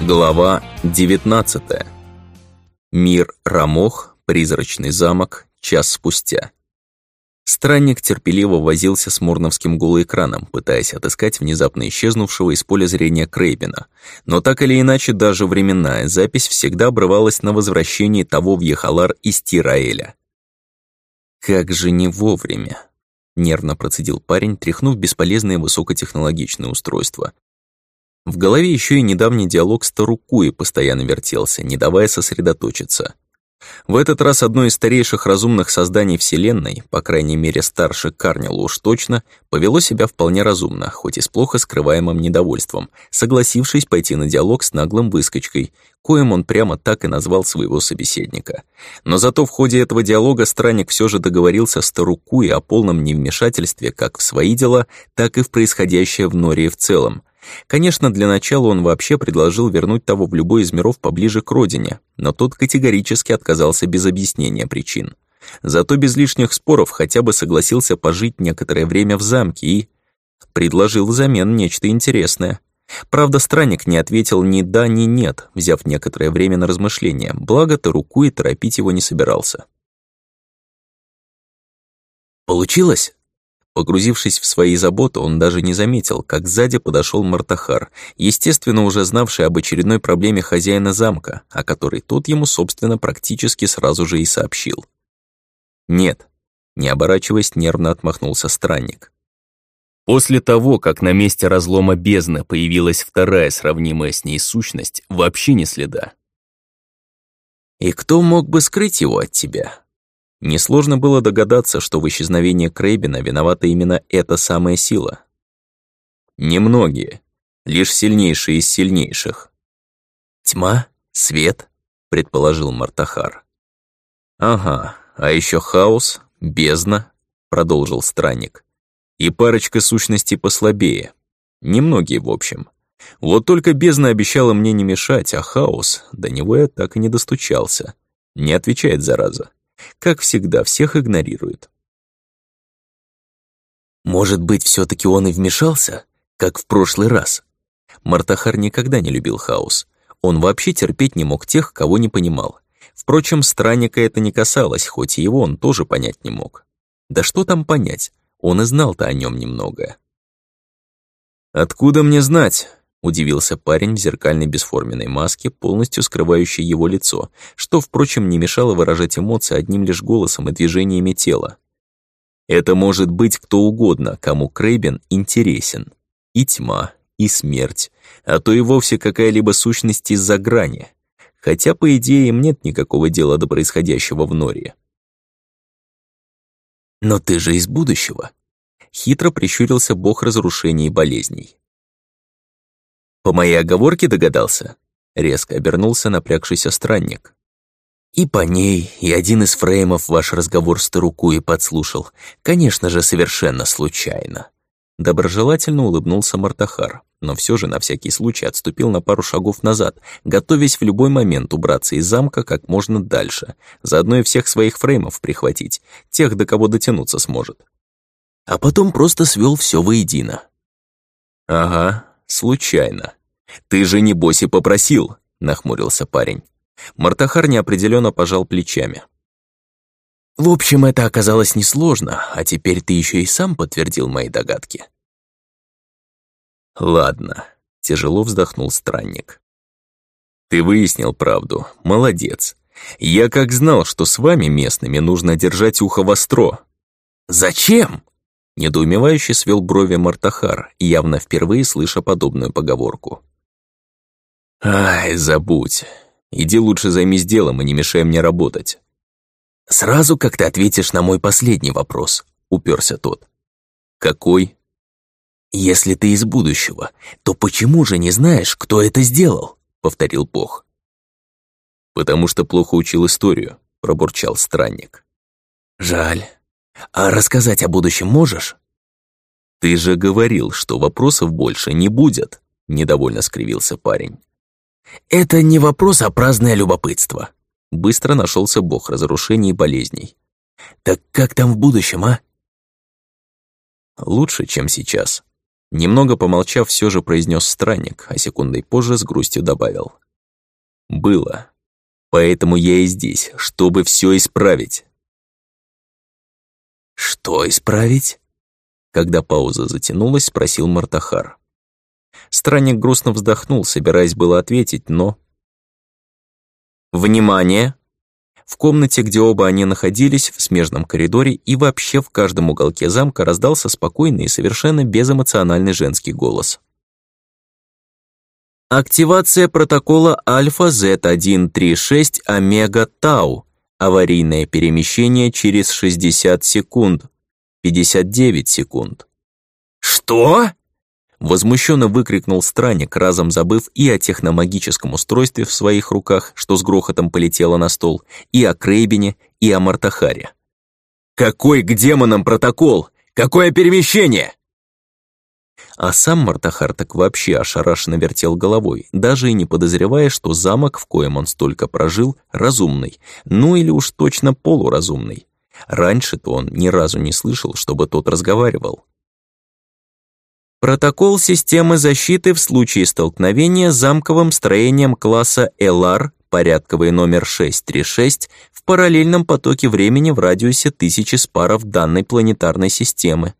Глава 19. Мир Рамох, призрачный замок, час спустя. Странник терпеливо возился с мурновским голоэкраном, пытаясь отыскать внезапно исчезнувшего из поля зрения Крейбена. Но так или иначе, даже временная запись всегда обрывалась на возвращении того в Ехалар из Тираэля. «Как же не вовремя!» — нервно процедил парень, тряхнув бесполезное высокотехнологичное устройство. В голове еще и недавний диалог с Тарукуи постоянно вертелся, не давая сосредоточиться. В этот раз одно из старейших разумных созданий Вселенной, по крайней мере старше Карнила уж точно, повело себя вполне разумно, хоть и с плохо скрываемым недовольством, согласившись пойти на диалог с наглым выскочкой, коим он прямо так и назвал своего собеседника. Но зато в ходе этого диалога странник все же договорился с Тарукуи о полном невмешательстве как в свои дела, так и в происходящее в Нории в целом, Конечно, для начала он вообще предложил вернуть того в любой из миров поближе к родине, но тот категорически отказался без объяснения причин. Зато без лишних споров хотя бы согласился пожить некоторое время в замке и... предложил взамен нечто интересное. Правда, странник не ответил ни да, ни нет, взяв некоторое время на размышление, благо то руку и торопить его не собирался. «Получилось?» Погрузившись в свои заботы, он даже не заметил, как сзади подошел Мартахар, естественно, уже знавший об очередной проблеме хозяина замка, о которой тот ему, собственно, практически сразу же и сообщил. «Нет», — не оборачиваясь, нервно отмахнулся странник. После того, как на месте разлома бездны появилась вторая сравнимая с ней сущность, вообще не следа. «И кто мог бы скрыть его от тебя?» Несложно было догадаться, что в исчезновении Крейбена виновата именно эта самая сила. Немногие, лишь сильнейшие из сильнейших. «Тьма? Свет?» — предположил Мартахар. «Ага, а еще хаос, бездна», — продолжил странник. «И парочка сущностей послабее. Немногие, в общем. Вот только бездна обещала мне не мешать, а хаос, до него я так и не достучался. Не отвечает, зараза. Как всегда, всех игнорирует. Может быть, все таки он и вмешался, как в прошлый раз? Мартахар никогда не любил хаос. Он вообще терпеть не мог тех, кого не понимал. Впрочем, странника это не касалось, хоть и его он тоже понять не мог. Да что там понять, он и знал-то о нем немного. «Откуда мне знать?» Удивился парень в зеркальной бесформенной маске, полностью скрывающей его лицо, что, впрочем, не мешало выражать эмоции одним лишь голосом и движениями тела. Это может быть кто угодно, кому Крейбен интересен. И тьма, и смерть, а то и вовсе какая-либо сущность из-за грани. Хотя, по идее, им нет никакого дела до происходящего в Нории. «Но ты же из будущего», — хитро прищурился бог разрушений и болезней. По моей оговорке догадался. Резко обернулся напрягшийся странник. И по ней, и один из фреймов ваш разговор с Тарукуей подслушал. Конечно же, совершенно случайно. Доброжелательно улыбнулся Мартахар, но все же на всякий случай отступил на пару шагов назад, готовясь в любой момент убраться из замка как можно дальше, заодно и всех своих фреймов прихватить, тех, до кого дотянуться сможет. А потом просто свел все воедино. Ага, случайно. Ты же, небось, и попросил, нахмурился парень. Мартахар неопределенно пожал плечами. В общем, это оказалось несложно, а теперь ты еще и сам подтвердил мои догадки. Ладно, тяжело вздохнул странник. Ты выяснил правду, молодец. Я как знал, что с вами местными нужно держать ухо востро. Зачем? Недоумевающе свел брови Мартахар, явно впервые слыша подобную поговорку. «Ай, забудь. Иди лучше займись делом и не мешай мне работать». «Сразу как ты ответишь на мой последний вопрос», — уперся тот. «Какой?» «Если ты из будущего, то почему же не знаешь, кто это сделал?» — повторил Бог. «Потому что плохо учил историю», — пробурчал странник. «Жаль. А рассказать о будущем можешь?» «Ты же говорил, что вопросов больше не будет», — недовольно скривился парень. «Это не вопрос, а праздное любопытство». Быстро нашелся бог разрушений и болезней. «Так как там в будущем, а?» «Лучше, чем сейчас», Немного помолчав, все же произнес странник, а секундой позже с грустью добавил. «Было. Поэтому я и здесь, чтобы все исправить». «Что исправить?» Когда пауза затянулась, спросил Мартахар. Странник грустно вздохнул, собираясь было ответить, но... «Внимание!» В комнате, где оба они находились, в смежном коридоре и вообще в каждом уголке замка раздался спокойный и совершенно безэмоциональный женский голос. Активация протокола Альфа-Z136 Омега-Тау. Аварийное перемещение через 60 секунд. 59 секунд. «Что?» Возмущенно выкрикнул странник, разом забыв и о техномагическом устройстве в своих руках, что с грохотом полетело на стол, и о Крейбине, и о Мартахаре. «Какой к демонам протокол? Какое перемещение?» А сам Мартахар так вообще ошарашенно вертел головой, даже и не подозревая, что замок, в коем он столько прожил, разумный, ну или уж точно полуразумный. Раньше-то он ни разу не слышал, чтобы тот разговаривал. Протокол системы защиты в случае столкновения с замковым строением класса LR, порядковый номер 636, в параллельном потоке времени в радиусе тысячи спаров данной планетарной системы.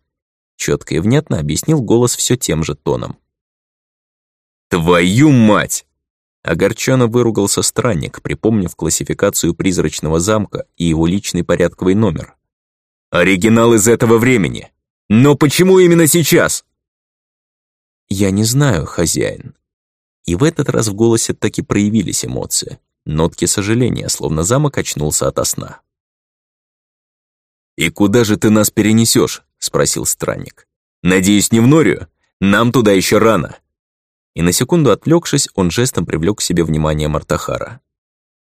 Четко и внятно объяснил голос все тем же тоном. «Твою мать!» Огорченно выругался странник, припомнив классификацию призрачного замка и его личный порядковый номер. «Оригинал из этого времени! Но почему именно сейчас?» «Я не знаю, хозяин». И в этот раз в голосе таки проявились эмоции. Нотки сожаления, словно замок очнулся ото сна. «И куда же ты нас перенесешь? Спросил странник. «Надеюсь, не в Норию? Нам туда еще рано». И на секунду отвлекшись, он жестом привлек к себе внимание Мартахара.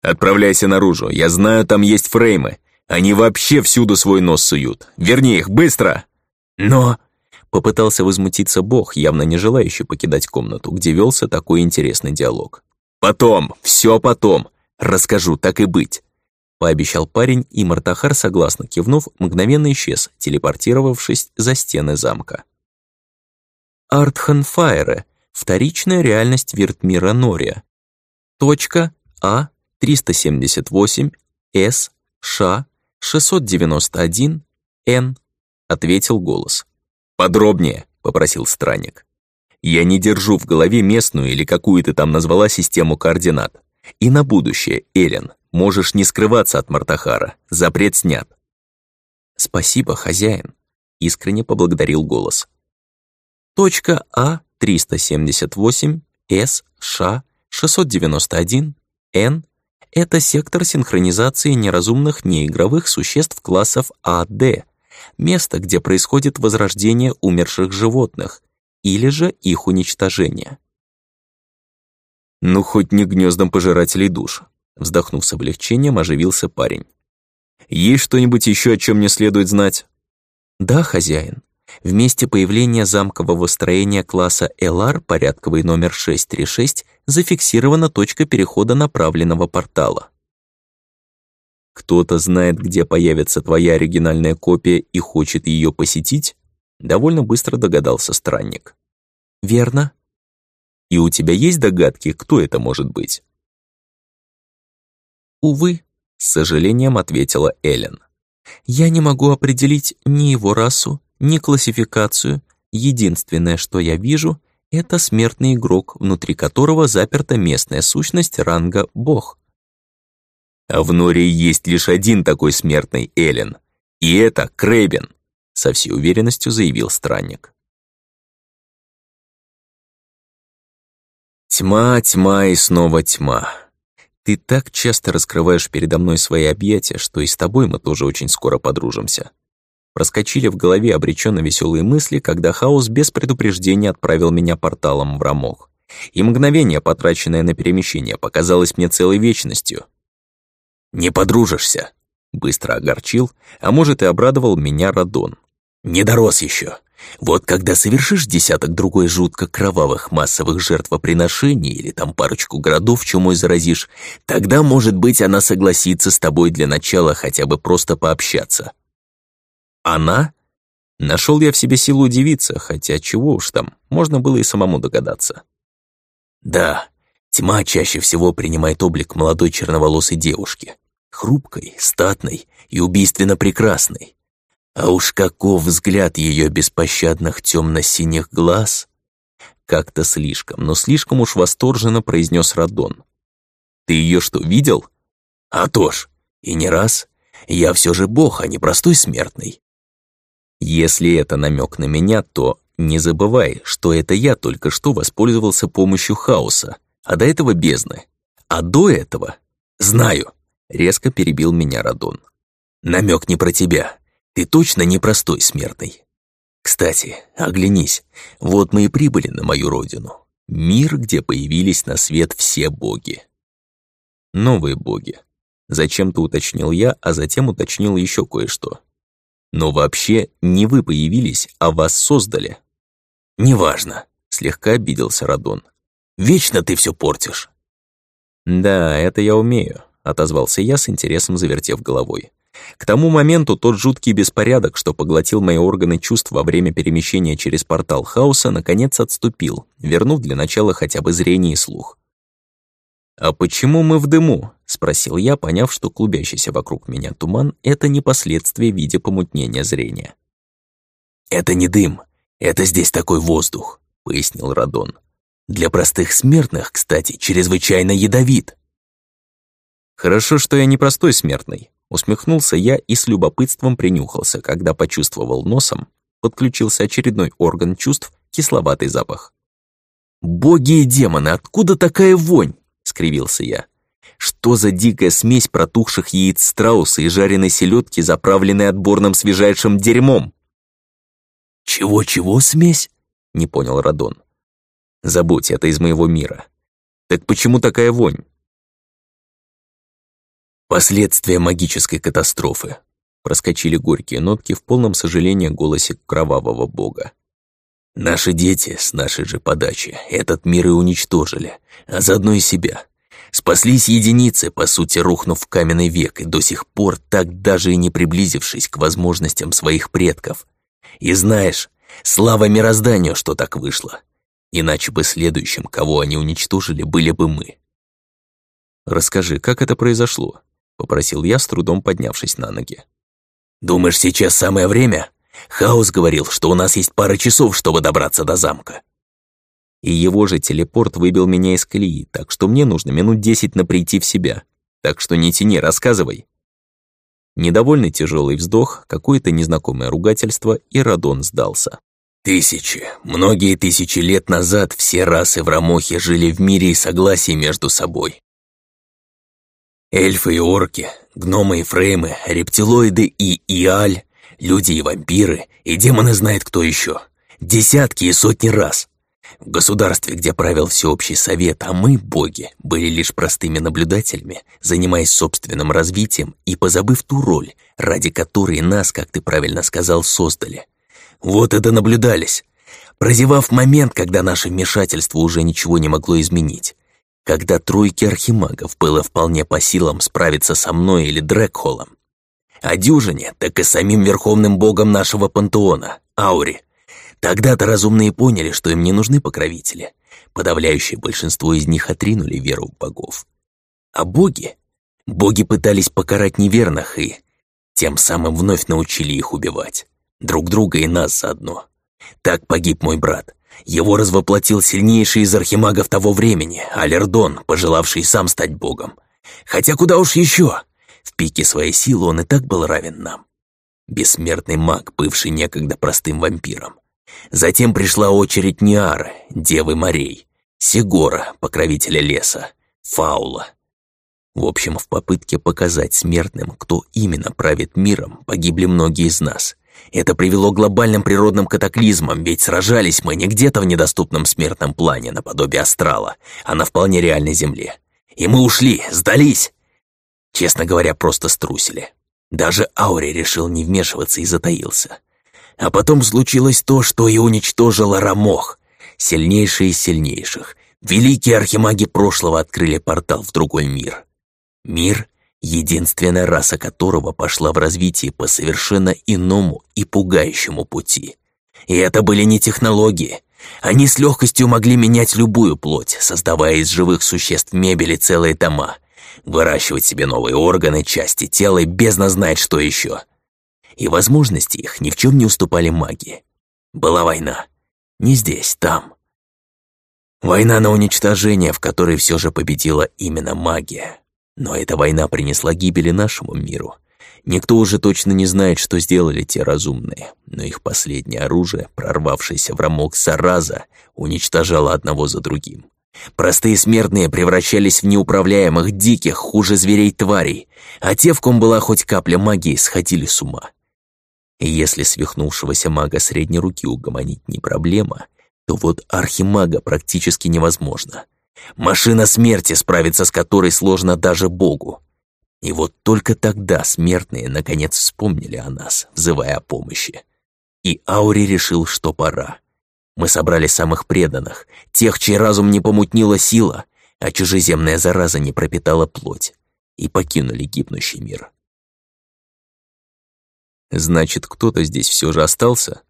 «Отправляйся наружу, я знаю, там есть фреймы. Они вообще всюду свой нос суют. Верни их, быстро!» «Но...» Попытался возмутиться Бог, явно не желающий покидать комнату, где велся такой интересный диалог. «Потом, все потом. Расскажу, так и быть». Пообещал парень, и Мартахар, согласно кивнув, мгновенно исчез, телепортировавшись за стены замка. Артханфайре. Вторичная реальность Виртмира Нория. Точка А 378 С Ш 691 Н. Ответил голос. «Подробнее», — попросил странник. «Я не держу в голове местную или какую ты там назвала систему координат. И на будущее, Элен, можешь не скрываться от Мартахара. Запрет снят». «Спасибо, хозяин», — искренне поблагодарил голос. Точка А-378, С, Ш, 691, Н — это сектор синхронизации неразумных неигровых существ классов АД, место, где происходит возрождение умерших животных или же их уничтожение. «Ну, хоть не гнездом пожирателей душ», вздохнув с облегчением, оживился парень. «Есть что-нибудь еще, о чем мне следует знать?» «Да, хозяин. В месте появления замкового строения класса LR порядковый номер 636 зафиксирована точка перехода направленного портала. Кто-то знает, где появится твоя оригинальная копия и хочет ее посетить? Довольно быстро догадался странник. Верно. И у тебя есть догадки, кто это может быть? Увы, с сожалением ответила Эллен. Я не могу определить ни его расу, ни классификацию. Единственное, что я вижу, это смертный игрок, внутри которого заперта местная сущность ранга бог. А в Норе есть лишь один такой смертный Эллен. И это Крэбин, со всей уверенностью заявил странник. Тьма, тьма и снова тьма. Ты так часто раскрываешь передо мной свои объятия, что и с тобой мы тоже очень скоро подружимся. Проскочили в голове обреченно веселые мысли, когда хаос без предупреждения отправил меня порталом в Рамох. И мгновение, потраченное на перемещение, показалось мне целой вечностью. «Не подружишься», — быстро огорчил, а может и обрадовал меня Радон. «Не дорос еще. Вот когда совершишь десяток другой жутко кровавых массовых жертвоприношений или там парочку городов чумой заразишь, тогда, может быть, она согласится с тобой для начала хотя бы просто пообщаться». «Она?» Нашел я в себе силу удивиться, хотя чего уж там, можно было и самому догадаться. Да, тьма чаще всего принимает облик молодой черноволосой девушки, хрупкой, статной и убийственно прекрасной. А уж каков взгляд ее беспощадных темно-синих глаз! Как-то слишком, но слишком уж восторженно произнес Радон. «Ты ее что, видел?» «А то ж, и не раз. Я все же бог, а не простой смертный». «Если это намек на меня, то не забывай, что это я только что воспользовался помощью хаоса, а до этого бездны. А до этого... Знаю!» — резко перебил меня Радон. «Намек не про тебя. Ты точно не простой смертный. Кстати, оглянись, вот мы и прибыли на мою родину. Мир, где появились на свет все боги. Новые боги. Зачем-то уточнил я, а затем уточнил еще кое-что. Но вообще не вы появились, а вас создали. Неважно, слегка обиделся Радон. Вечно ты все портишь. Да, это я умею, отозвался я с интересом, завертев головой. К тому моменту тот жуткий беспорядок, что поглотил мои органы чувств во время перемещения через портал хаоса, наконец отступил, вернув для начала хотя бы зрение и слух. «А почему мы в дыму?» — спросил я, поняв, что клубящийся вокруг меня туман — это не последствие в виде помутнения зрения. «Это не дым, это здесь такой воздух», — пояснил Радон. «Для простых смертных, кстати, чрезвычайно ядовит». «Хорошо, что я не простой смертный», Усмехнулся я и с любопытством принюхался, когда почувствовал носом, подключился очередной орган чувств, кисловатый запах. «Боги и демоны, откуда такая вонь?» — скривился я. «Что за дикая смесь протухших яиц страуса и жареной селедки, заправленной отборным свежайшим дерьмом?» «Чего-чего смесь?» — не понял Радон. «Забудь, это из моего мира. Так почему такая вонь?» Последствия магической катастрофы. Проскочили горькие нотки в полном сожалении голосе кровавого бога. Наши дети с нашей же подачи этот мир и уничтожили, а заодно и себя. Спаслись единицы, по сути, рухнув в каменный век, и до сих пор так даже и не приблизившись к возможностям своих предков. И знаешь, слава мирозданию, что так вышло. Иначе бы следующим, кого они уничтожили, были бы мы. Расскажи, как это произошло? Попросил я, с трудом поднявшись на ноги. «Думаешь, сейчас самое время? Хаос говорил, что у нас есть пара часов, чтобы добраться до замка». И его же телепорт выбил меня из колеи, так что мне нужно минут десять на прийти в себя. Так что не тяни, рассказывай. Недовольный тяжелый вздох, какое-то незнакомое ругательство, и Радон сдался. Тысячи, многие тысячи лет назад все расы в Рамохе жили в мире и согласии между собой. Эльфы и орки, гномы и фреймы, рептилоиды и иаль, люди и вампиры, и демоны знает кто еще. Десятки и сотни раз. В государстве, где правил всеобщий совет, а мы, боги, были лишь простыми наблюдателями, занимаясь собственным развитием и позабыв ту роль, ради которой нас, как ты правильно сказал, создали. Вот это наблюдались, прозевав момент, когда наше вмешательство уже ничего не могло изменить. Когда тройке архимагов было вполне по силам справиться со мной или Дрекхолом. А дюжине, так и самим верховным богом нашего пантеона, Аури. Тогда-то разумные поняли, что им не нужны покровители. Подавляющее большинство из них отринули веру в богов. А боги? Боги пытались покарать неверных и тем самым вновь научили их убивать. Друг друга и нас заодно. Так погиб мой брат. Его развоплотил сильнейший из архимагов того времени, Алердон, пожелавший сам стать богом. Хотя куда уж еще? В пике своей силы он и так был равен нам. Бессмертный маг, бывший некогда простым вампиром. Затем пришла очередь Ниары, Девы морей, Сигора, покровителя леса, Фаула. В общем, в попытке показать смертным, кто именно правит миром, погибли многие из нас. Это привело к глобальным природным катаклизмам, ведь сражались мы не где-то в недоступном смертном плане, наподобие астрала, а на вполне реальной земле. И мы ушли, сдались. Честно говоря, просто струсили. Даже Аури решил не вмешиваться и затаился. А потом случилось то, что и уничтожило Рамох. Сильнейшие из сильнейших. Великие архимаги прошлого открыли портал в другой мир. Мир, единственная раса которого пошла в развитие по совершенно иному и пугающему пути. И это были не технологии. Они с легкостью могли менять любую плоть, создавая из живых существ мебели целые дома, выращивать себе новые органы, части тела и бездна знает что еще. И возможности их ни в чем не уступали магии. Была война. Не здесь, там. Война на уничтожение, в которой все же победила именно магия. Но эта война принесла гибели нашему миру. Никто уже точно не знает, что сделали те разумные, но их последнее оружие, прорвавшееся в рамок зараза, уничтожало одного за другим. Простые смертные превращались в неуправляемых, диких, хуже зверей тварей, а те, в ком была хоть капля магии, сходили с ума. И если свихнувшегося мага средней руки угомонить не проблема, то вот архимага практически невозможно. Машина смерти, справиться с которой сложно даже Богу. И вот только тогда смертные наконец вспомнили о нас, взывая о помощи. И Аури решил, что пора. Мы собрали самых преданных, тех, чей разум не помутнила сила, а чужеземная зараза не пропитала плоть, и покинули гибнущий мир. Значит, кто-то здесь все же остался?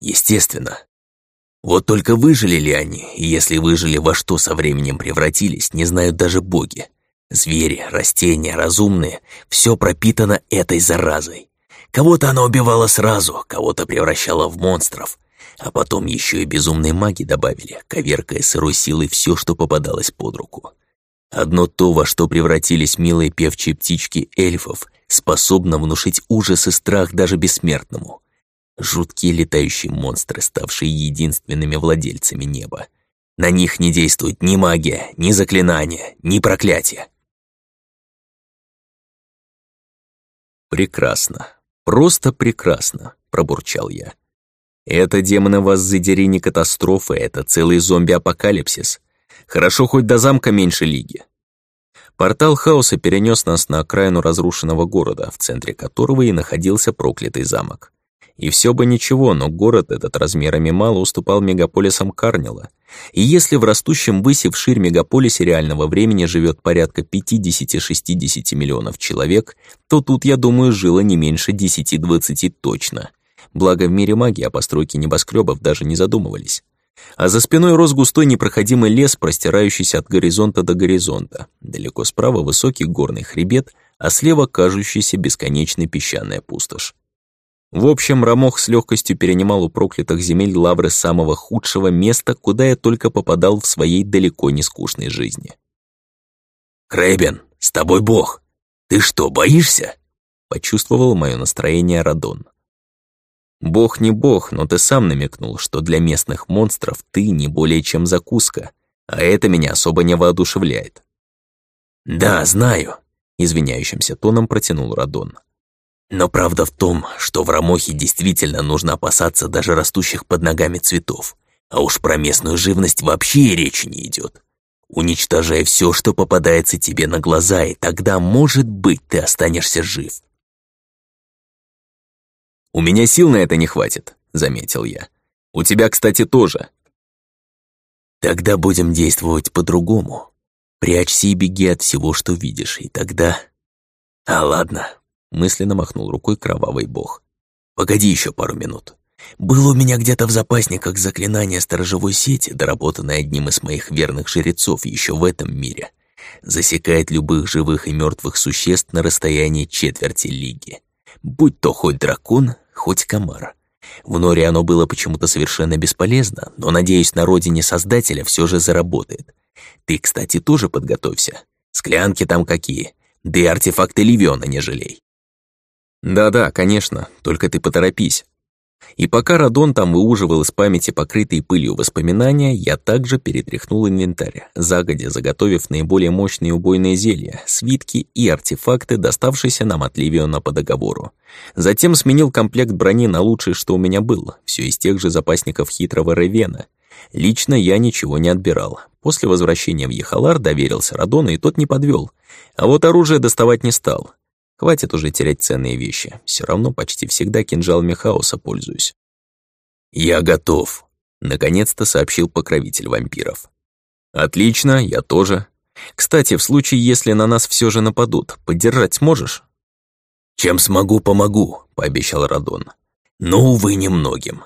Естественно. Вот только выжили ли они, и если выжили, во что со временем превратились, не знают даже боги. Звери, растения, разумные — все пропитано этой заразой. Кого-то она убивала сразу, кого-то превращала в монстров, а потом еще и безумные маги добавили, коверкая сырой силой все, что попадалось под руку. Одно то, во что превратились милые певчие птички эльфов, способно внушить ужас и страх даже бессмертному. Жуткие летающие монстры, ставшие единственными владельцами неба. На них не действует ни магия, ни заклинания, ни проклятие. «Прекрасно. Просто прекрасно», — пробурчал я. «Это, демоны, вас задери не катастрофа, это целый зомби-апокалипсис. Хорошо, хоть до замка меньше лиги». Портал хаоса перенес нас на окраину разрушенного города, в центре которого и находился проклятый замок. И все бы ничего, но город этот размерами мало уступал мегаполисам Карнила. И если в растущем выси вширь мегаполисе реального времени живет порядка 50-60 миллионов человек, то тут, я думаю, жило не меньше 10-20 точно. Благо в мире магии о постройке небоскребов даже не задумывались. А за спиной рос густой непроходимый лес, простирающийся от горизонта до горизонта. Далеко справа высокий горный хребет, а слева кажущаяся бесконечной песчаная пустошь. В общем, Рамох с легкостью перенимал у проклятых земель лавры самого худшего места, куда я только попадал в своей далеко не скучной жизни. «Крэбен, с тобой бог! Ты что, боишься?» Почувствовал мое настроение Радон. «Бог не бог, но ты сам намекнул, что для местных монстров ты не более чем закуска, а это меня особо не воодушевляет». «Да, знаю», — извиняющимся тоном протянул Радон. Но правда в том, что в Рамохе действительно нужно опасаться даже растущих под ногами цветов. А уж про местную живность вообще и речи не идет. Уничтожай все, что попадается тебе на глаза, и тогда, может быть, ты останешься жив. «У меня сил на это не хватит», — заметил я. «У тебя, кстати, тоже». «Тогда будем действовать по-другому. Прячься и беги от всего, что видишь, и тогда...» «А ладно, мысленно махнул рукой кровавый бог. «Погоди еще пару минут. Было у меня где-то в запасниках заклинание сторожевой сети, доработанное одним из моих верных жрецов еще в этом мире. Засекает любых живых и мертвых существ на расстоянии четверти лиги. Будь то хоть дракон, хоть комар. В норе оно было почему-то совершенно бесполезно, но, надеюсь, на родине Создателя все же заработает. Ты, кстати, тоже подготовься. Склянки там какие. Да и артефакты Ливиона не жалей. Да-да, конечно, только ты поторопись. И пока Радон там выуживал из памяти покрытые пылью воспоминания, я также перетряхнул инвентарь, загодя заготовив наиболее мощные убойные зелья, свитки и артефакты, доставшиеся нам от Ливиона по договору. Затем сменил комплект брони на лучший, что у меня был, все из тех же запасников хитрого Ревена. Лично я ничего не отбирал. После возвращения в Ехалар доверился Радону, и тот не подвел. А вот оружие доставать не стал. Хватит уже терять ценные вещи. Все равно почти всегда кинжалами хаоса пользуюсь. «Я готов», — наконец-то сообщил покровитель вампиров. «Отлично, я тоже. Кстати, в случае, если на нас все же нападут, поддержать сможешь?» «Чем смогу, помогу», — пообещал Радон. «Но, увы, немногим.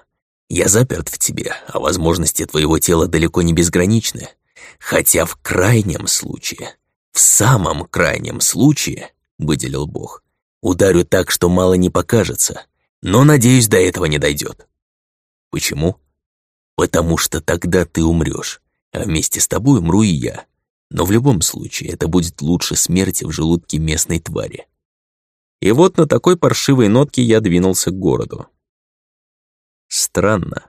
Я заперт в тебе, а возможности твоего тела далеко не безграничны. Хотя в крайнем случае, в самом крайнем случае, — выделил Бог, — ударю так, что мало не покажется, но, надеюсь, до этого не дойдет. Почему? Потому что тогда ты умрешь, а вместе с тобой умру и я. Но в любом случае это будет лучше смерти в желудке местной твари. И вот на такой паршивой нотке я двинулся к городу. Странно.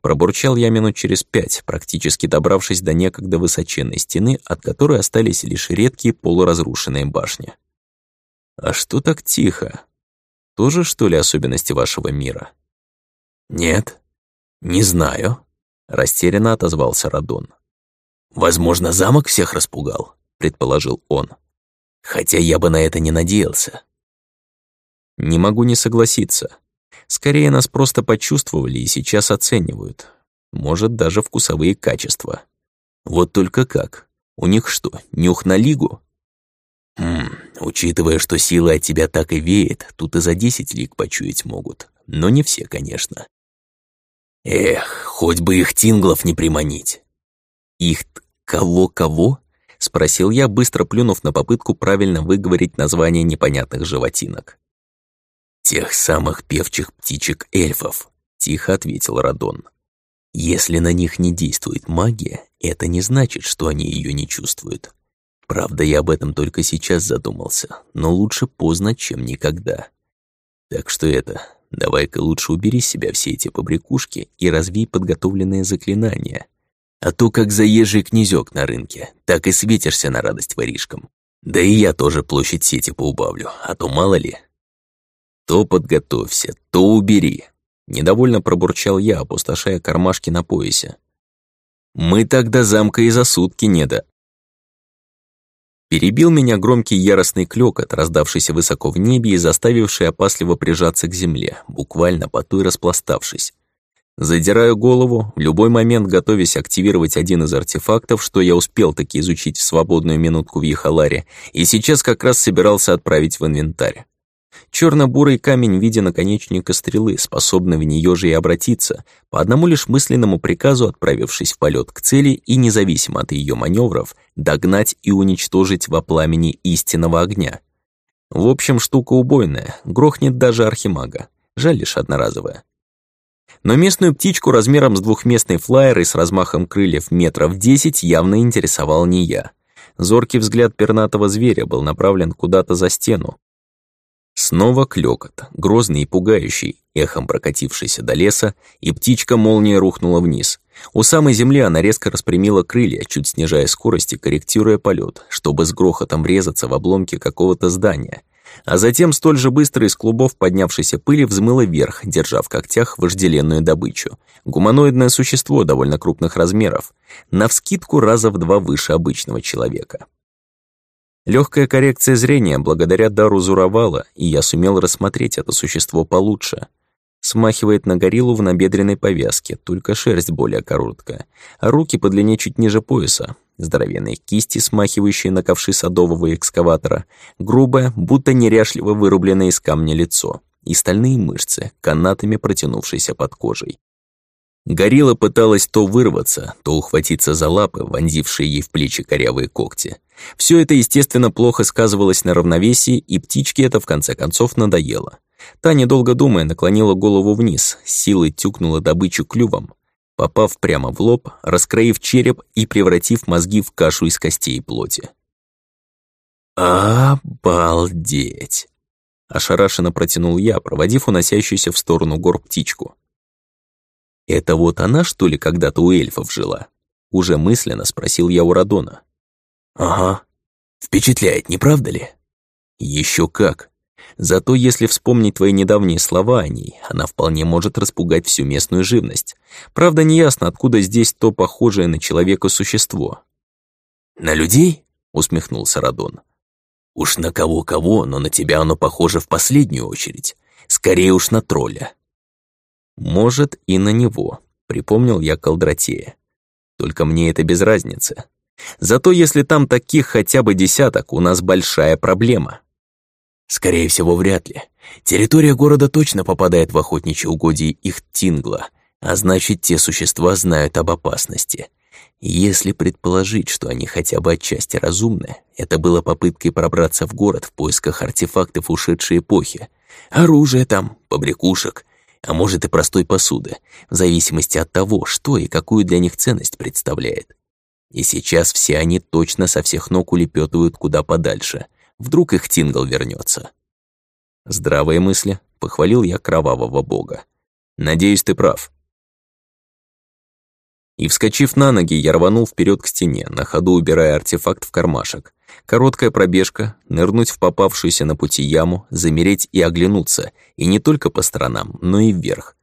Пробурчал я минут через пять, практически добравшись до некогда высоченной стены, от которой остались лишь редкие полуразрушенные башни. А что так тихо? Тоже, что ли, особенности вашего мира? Нет, не знаю, растерянно отозвался Радон. Возможно, замок всех распугал, предположил он. Хотя я бы на это не надеялся. Не могу не согласиться. Скорее, нас просто почувствовали и сейчас оценивают. Может, даже вкусовые качества. Вот только как? У них что, нюх на лигу? Хм, учитывая, что сила от тебя так и веет, тут и за десять лиг почуять могут. Но не все, конечно. Эх, хоть бы их тинглов не приманить. Их кого-кого? Спросил я, быстро плюнув на попытку правильно выговорить название непонятных животинок. «Тех самых певчих птичек-эльфов», — тихо ответил Радон. «Если на них не действует магия, это не значит, что они ее не чувствуют. Правда, я об этом только сейчас задумался, но лучше поздно, чем никогда. Так что это, давай-ка лучше убери с себя все эти побрякушки и развей подготовленные заклинания. А то, как заезжий князёк на рынке, так и светишься на радость воришкам. Да и я тоже площадь сети поубавлю, а то мало ли, то подготовься, то убери. Недовольно пробурчал я, опустошая кармашки на поясе. Мы тогда замка и за сутки не до. Перебил меня громкий яростный клёкот, раздавшийся высоко в небе и заставивший опасливо прижаться к земле, буквально по той распластавшись. Задираю голову, в любой момент готовясь активировать один из артефактов, что я успел таки изучить в свободную минутку в Ехаларе, и сейчас как раз собирался отправить в инвентарь. Черно-бурый камень в виде наконечника стрелы, способный в нее же и обратиться, по одному лишь мысленному приказу отправившись в полет к цели и независимо от ее маневров, догнать и уничтожить во пламени истинного огня. В общем, штука убойная, грохнет даже архимага, жаль лишь одноразовая. Но местную птичку размером с двухместный флайер и с размахом крыльев метров десять явно интересовал не я. Зоркий взгляд пернатого зверя был направлен куда-то за стену, Снова клёкот, грозный и пугающий, эхом прокатившийся до леса, и птичка молния рухнула вниз. У самой земли она резко распрямила крылья, чуть снижая скорость и корректируя полет, чтобы с грохотом врезаться в обломки какого-то здания. А затем столь же быстро из клубов поднявшейся пыли взмыла вверх, держа в когтях вожделенную добычу. Гуманоидное существо довольно крупных размеров, навскидку раза в два выше обычного человека. Легкая коррекция зрения благодаря дару Зуровала, и я сумел рассмотреть это существо получше. Смахивает на гориллу в набедренной повязке, только шерсть более короткая, а руки по длине чуть ниже пояса, здоровенные кисти, смахивающие на ковши садового экскаватора, грубое, будто неряшливо вырубленное из камня лицо и стальные мышцы, канатами протянувшиеся под кожей. Горилла пыталась то вырваться, то ухватиться за лапы, вонзившие ей в плечи корявые когти. Все это, естественно, плохо сказывалось на равновесии, и птичке это в конце концов надоело. Та, недолго думая, наклонила голову вниз, силой тюкнула добычу клювом, попав прямо в лоб, раскроив череп и превратив мозги в кашу из костей и плоти. «Обалдеть!» Ошарашенно протянул я, проводив уносящуюся в сторону гор птичку. «Это вот она, что ли, когда-то у эльфов жила?» Уже мысленно спросил я у Радона. «Ага. Впечатляет, не правда ли?» Еще как. Зато если вспомнить твои недавние слова о ней, она вполне может распугать всю местную живность. Правда, неясно, откуда здесь то похожее на человека существо». «На людей?» — усмехнулся Радон. «Уж на кого-кого, но на тебя оно похоже в последнюю очередь. Скорее уж на тролля». «Может, и на него», — припомнил я колдратея. «Только мне это без разницы. Зато если там таких хотя бы десяток, у нас большая проблема. Скорее всего, вряд ли. Территория города точно попадает в охотничьи угодья их Тингла, а значит, те существа знают об опасности. Если предположить, что они хотя бы отчасти разумны, это было попыткой пробраться в город в поисках артефактов ушедшей эпохи. Оружие там, побрякушек, а может и простой посуды, в зависимости от того, что и какую для них ценность представляет. И сейчас все они точно со всех ног улепетывают куда подальше. Вдруг их Тингл вернется. Здравые мысли, похвалил я кровавого бога. Надеюсь, ты прав. И, вскочив на ноги, я рванул вперед к стене, на ходу убирая артефакт в кармашек. Короткая пробежка, нырнуть в попавшуюся на пути яму, замереть и оглянуться, и не только по сторонам, но и вверх.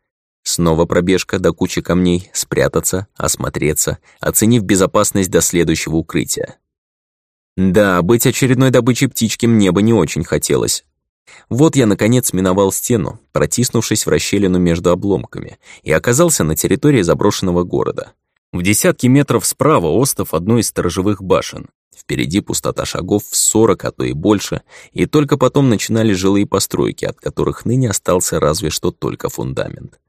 Снова пробежка до кучи камней, спрятаться, осмотреться, оценив безопасность до следующего укрытия. Да, быть очередной добычей птички мне бы не очень хотелось. Вот я, наконец, миновал стену, протиснувшись в расщелину между обломками, и оказался на территории заброшенного города. В десятки метров справа остов одной из сторожевых башен. Впереди пустота шагов в сорок, а то и больше, и только потом начинали жилые постройки, от которых ныне остался разве что только фундамент.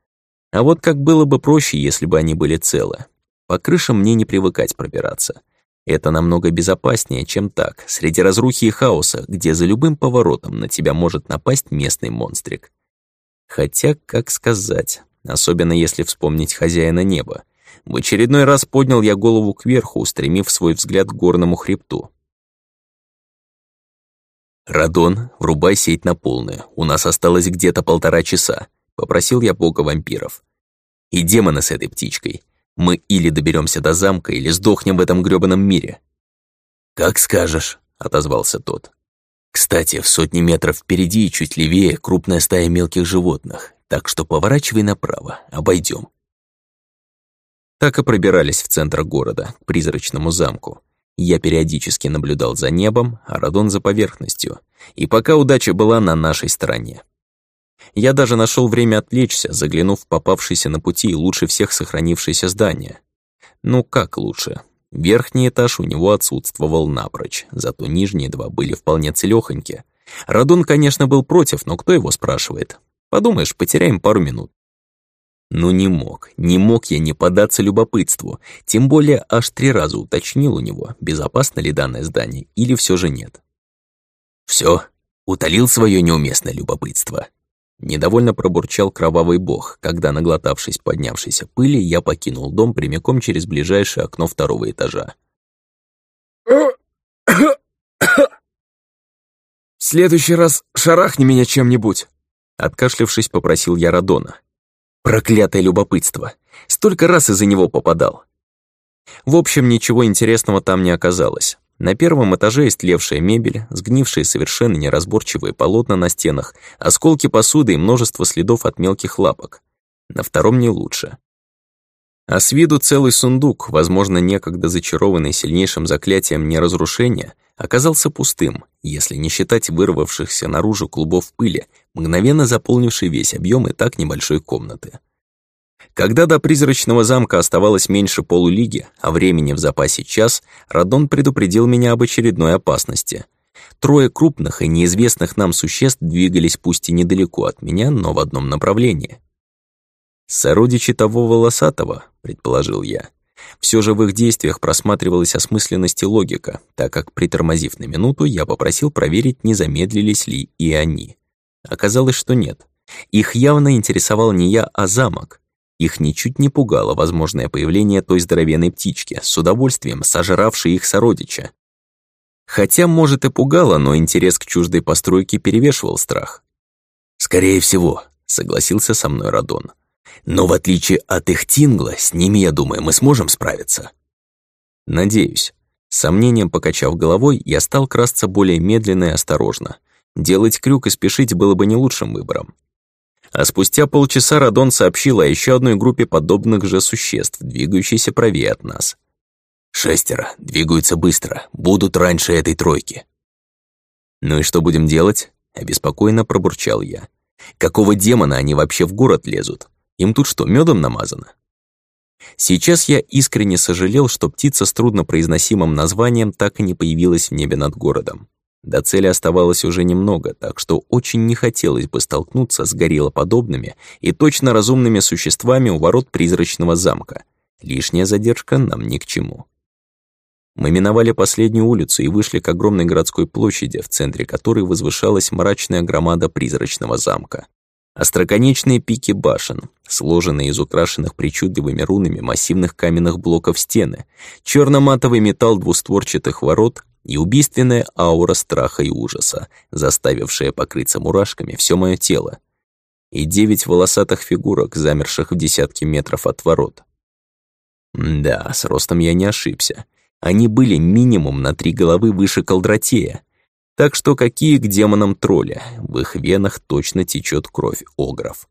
А вот как было бы проще, если бы они были целы. По крышам мне не привыкать пробираться. Это намного безопаснее, чем так, среди разрухи и хаоса, где за любым поворотом на тебя может напасть местный монстрик. Хотя, как сказать, особенно если вспомнить хозяина неба, в очередной раз поднял я голову кверху, устремив свой взгляд к горному хребту. «Радон, врубай сеть на полную. У нас осталось где-то полтора часа», — попросил я бога вампиров. «И демона с этой птичкой. Мы или доберемся до замка, или сдохнем в этом грёбаном мире». «Как скажешь», — отозвался тот. «Кстати, в сотни метров впереди и чуть левее крупная стая мелких животных, так что поворачивай направо, обойдем. Так и пробирались в центр города, к призрачному замку. Я периодически наблюдал за небом, а Радон за поверхностью. И пока удача была на нашей стороне. Я даже нашел время отвлечься, заглянув в попавшийся на пути лучше всех сохранившееся здание. Ну как лучше? Верхний этаж у него отсутствовал напрочь, зато нижние два были вполне целёхоньки. Радон, конечно, был против, но кто его спрашивает? Подумаешь, потеряем пару минут. Но не мог, не мог я не податься любопытству, тем более аж три раза уточнил у него, безопасно ли данное здание или все же нет. Все, утолил свое неуместное любопытство. Недовольно пробурчал кровавый бог, когда, наглотавшись поднявшейся пыли, я покинул дом прямиком через ближайшее окно второго этажа. «В следующий раз шарахни меня чем-нибудь!» Откашлившись, попросил я Радона. Проклятое любопытство. Столько раз из-за него попадал. В общем, ничего интересного там не оказалось. На первом этаже истлевшая мебель, сгнившие совершенно неразборчивые полотна на стенах, осколки посуды и множество следов от мелких лапок. На втором не лучше. А с виду целый сундук, возможно, некогда зачарованный сильнейшим заклятием неразрушения, оказался пустым, если не считать вырвавшихся наружу клубов пыли, мгновенно заполнивший весь объем и так небольшой комнаты. Когда до призрачного замка оставалось меньше полулиги, а времени в запасе час, Радон предупредил меня об очередной опасности. Трое крупных и неизвестных нам существ двигались пусть и недалеко от меня, но в одном направлении. «Сородичи того волосатого», — предположил я. Все же в их действиях просматривалась осмысленность и логика, так как, притормозив на минуту, я попросил проверить, не замедлились ли и они. Оказалось, что нет. Их явно интересовал не я, а замок. Их ничуть не пугало возможное появление той здоровенной птички, с удовольствием сожравшей их сородича. Хотя, может, и пугало, но интерес к чуждой постройке перевешивал страх. «Скорее всего», — согласился со мной Радон. Но в отличие от их Тингла, с ними, я думаю, мы сможем справиться. Надеюсь. Сомнением покачав головой, я стал красться более медленно и осторожно. Делать крюк и спешить было бы не лучшим выбором. А спустя полчаса Радон сообщил о еще одной группе подобных же существ, двигающейся правее от нас. «Шестеро, двигаются быстро, будут раньше этой тройки». «Ну и что будем делать?» — обеспокоенно пробурчал я. «Какого демона они вообще в город лезут?» Им тут что, медом намазано? Сейчас я искренне сожалел, что птица с труднопроизносимым названием так и не появилась в небе над городом. До цели оставалось уже немного, так что очень не хотелось бы столкнуться с гориллоподобными и точно разумными существами у ворот призрачного замка. Лишняя задержка нам ни к чему. Мы миновали последнюю улицу и вышли к огромной городской площади, в центре которой возвышалась мрачная громада призрачного замка. Остроконечные пики башен, сложенные из украшенных причудливыми рунами массивных каменных блоков стены, черно-матовый металл двустворчатых ворот и убийственная аура страха и ужаса, заставившая покрыться мурашками все мое тело, и девять волосатых фигурок, замерших в десятки метров от ворот. Да, с ростом я не ошибся. Они были минимум на три головы выше колдратея, так что какие к демонам тролля, в их венах точно течет кровь огров.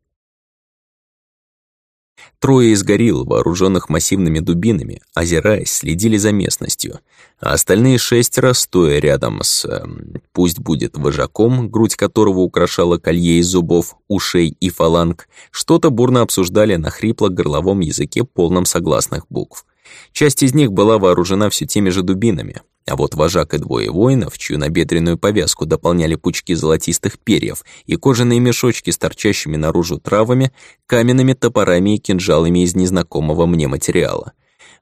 Трое из горилл, вооруженных массивными дубинами, озираясь, следили за местностью, а остальные шестеро, стоя рядом с, э, пусть будет вожаком, грудь которого украшала колье из зубов, ушей и фаланг, что-то бурно обсуждали на хрипло-горловом языке, полном согласных букв. Часть из них была вооружена все теми же дубинами, а вот вожак и двое воинов, чью набедренную повязку дополняли пучки золотистых перьев и кожаные мешочки с торчащими наружу травами, каменными топорами и кинжалами из незнакомого мне материала.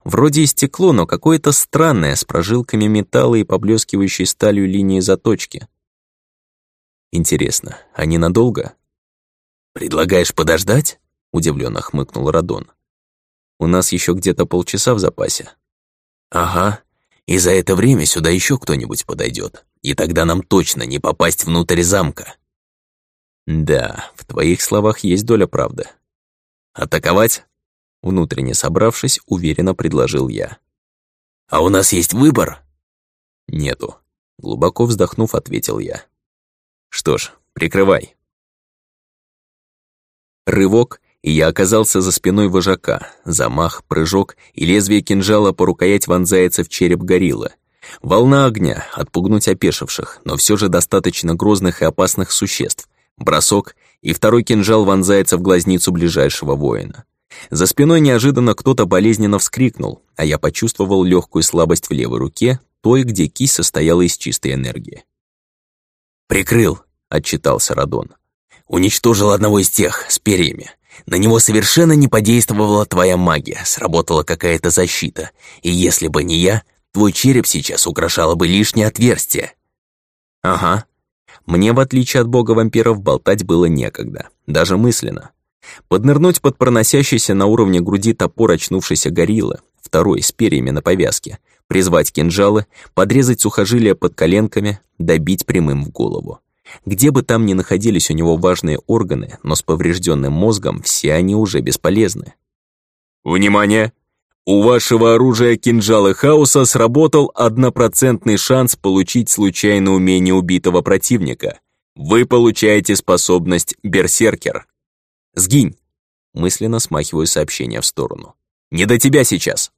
Вроде и стекло, но какое-то странное, с прожилками металла и поблескивающей сталью линии заточки. Интересно, они надолго? «Предлагаешь подождать?» — удивленно хмыкнул Радон. «У нас еще где-то полчаса в запасе». «Ага», и за это время сюда еще кто-нибудь подойдет, и тогда нам точно не попасть внутрь замка. Да, в твоих словах есть доля правды. Атаковать? Внутренне собравшись, уверенно предложил я. А у нас есть выбор? Нету. Глубоко вздохнув, ответил я. Что ж, прикрывай. Рывок, и я оказался за спиной вожака. Замах, прыжок, и лезвие кинжала по рукоять вонзается в череп гориллы. Волна огня, отпугнуть опешивших, но все же достаточно грозных и опасных существ. Бросок, и второй кинжал вонзается в глазницу ближайшего воина. За спиной неожиданно кто-то болезненно вскрикнул, а я почувствовал легкую слабость в левой руке, той, где кисть состояла из чистой энергии. «Прикрыл», — отчитался Радон. «Уничтожил одного из тех, с перьями. На него совершенно не подействовала твоя магия, сработала какая-то защита. И если бы не я, твой череп сейчас украшало бы лишнее отверстие. Ага. Мне, в отличие от бога вампиров, болтать было некогда, даже мысленно. Поднырнуть под проносящийся на уровне груди топор очнувшейся гориллы, второй с перьями на повязке, призвать кинжалы, подрезать сухожилия под коленками, добить прямым в голову. Где бы там ни находились у него важные органы, но с поврежденным мозгом все они уже бесполезны. «Внимание! У вашего оружия кинжала хаоса сработал однопроцентный шанс получить случайное умение убитого противника. Вы получаете способность «Берсеркер». «Сгинь!» Мысленно смахиваю сообщение в сторону. «Не до тебя сейчас!»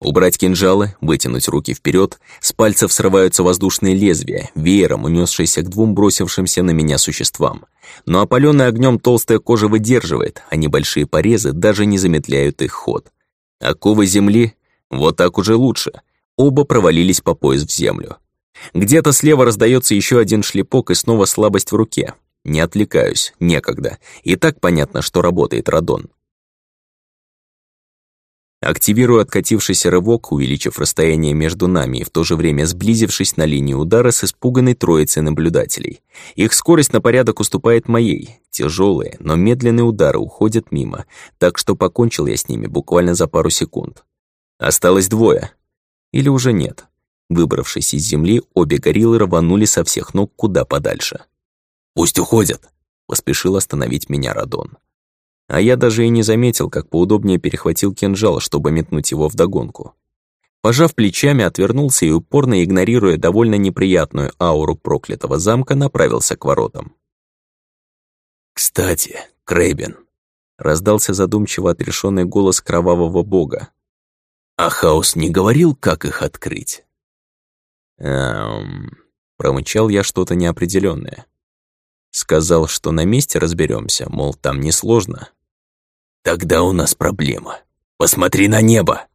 Убрать кинжалы, вытянуть руки вперед, с пальцев срываются воздушные лезвия, веером унесшиеся к двум бросившимся на меня существам. Но опаленная огнем толстая кожа выдерживает, а небольшие порезы даже не замедляют их ход. Оковы земли? Вот так уже лучше. Оба провалились по пояс в землю. Где-то слева раздается еще один шлепок и снова слабость в руке. Не отвлекаюсь, некогда. И так понятно, что работает радон. Активирую откатившийся рывок, увеличив расстояние между нами и в то же время сблизившись на линию удара с испуганной троицей наблюдателей. Их скорость на порядок уступает моей. Тяжелые, но медленные удары уходят мимо, так что покончил я с ними буквально за пару секунд. Осталось двое. Или уже нет. Выбравшись из земли, обе гориллы рванули со всех ног куда подальше. «Пусть уходят!» — поспешил остановить меня Радон. А я даже и не заметил, как поудобнее перехватил кинжал, чтобы метнуть его вдогонку. Пожав плечами, отвернулся и, упорно игнорируя довольно неприятную ауру проклятого замка, направился к воротам. «Кстати, Крейбен», — раздался задумчиво отрешенный голос кровавого бога. «А Хаос не говорил, как их открыть?» «Эм...» — промычал я что-то неопределенное. Сказал, что на месте разберемся, мол, там несложно. Тогда у нас проблема. Посмотри на небо.